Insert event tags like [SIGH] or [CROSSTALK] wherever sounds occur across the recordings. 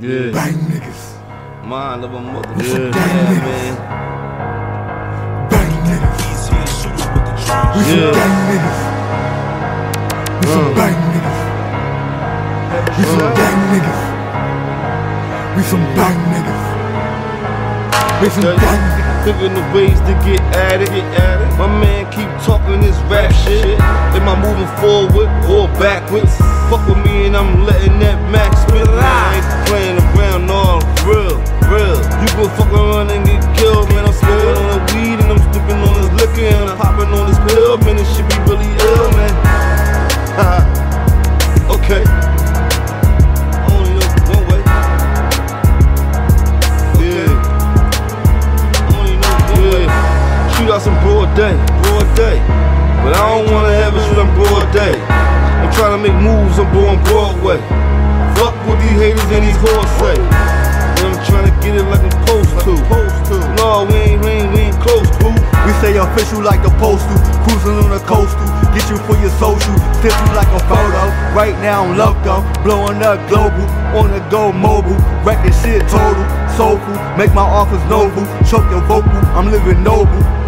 Yeah. Bang niggas. Mind of a mother. Yeah. Yeah, Bang man. Bang niggas. We some Yeah. bang niggas. We some Uh. bang niggas. We some bang niggas. We some bang niggas. We some Yeah. bang niggas. Thinking of ways to get at it, get at it. My man keep talking this rap shit. Am I moving forward or backwards? Fuck with me and I'm letting that max go fuck around and get killed, man. I'm smoking on the weed and I'm sticking on this liquor and I'm popping on this pill, man. This shit be really ill, man. [LAUGHS] okay. I only know one way. Yeah. Only know one way. Shoot out some broad day, broad day. But I don't wanna ever shoot on broad day. I'm trying to make moves, I'm going Broadway. Fuck what these haters and these whores say. Official like the postal, cruising on the coastal, get you for your social, flip you like a photo. Right now I'm loco, blowing up global, on the go mobile, wrecking shit total, soulful, make my office noble, choke your vocal, I'm living noble.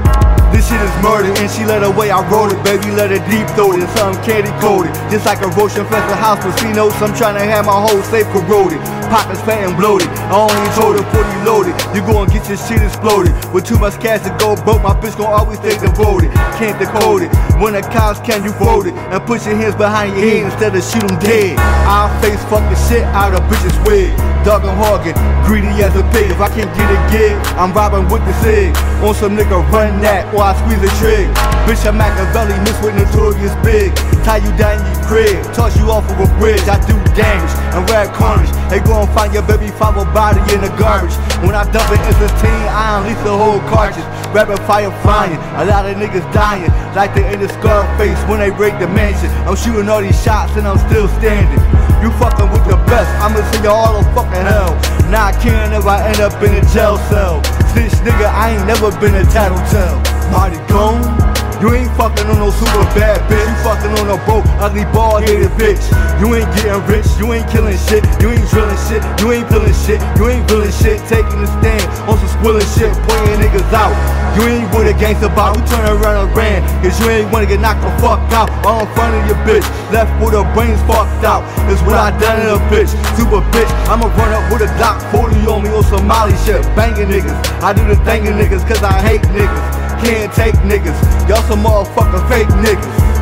Shit is murder, and she let her way, I wrote it, baby, let it deep throated, something candy coated. Just like a roach infested house casinos, I'm trying to have my whole safe corroded. Pockets fat and bloated, I only told her 40 loaded. You go and get your shit exploded. With too much cash to go broke, my bitch gon' always stay devoted. Can't decode it. When the cops can, you fold it. And put your hands behind your head instead of shoot them dead. I'll face fucking shit out of bitches' wig. Dog and hogging, greedy as a pig. If I can't get a gig, I'm robbing with the sig. On some nigga run that, or I squeeze a trig. Bitch, I'm Machiavelli, mixed with notorious big. Tie you down in your crib, toss you off of a bridge. I do damage and rap carnage. They gon' find your baby father body in the garbage. When I dump it in 15, I unleash the whole cartridge. Rapid fire flying, a lot of niggas dying. Like they in the Scarface when they break the mansion. I'm shooting all these shots and I'm still standing. You fucking with the best, I'ma send you all the fucking hell. I can't if I end up in a jail cell. Snitch nigga, I ain't never been a tattletale. Mighty gone. You ain't fucking on no super bad bitch. You fucking on a broke, ugly, bald headed bitch. You ain't getting rich. You ain't killing shit. You ain't drilling shit. You ain't feeling shit. You ain't feeling shit. Taking a stand on some squilling shit. Out. You ain't with a gangster bot. We turn around and ran. Cause you ain't wanna get knocked the fuck out. All in front of your bitch. Left with her brains fucked out. Is what I done in a bitch. Super bitch. I'ma run up with a Glock 40 on me on Somali shit. Banging niggas. I do the thingin' niggas cause I hate niggas. Can't take niggas. Y'all some motherfucking fake niggas.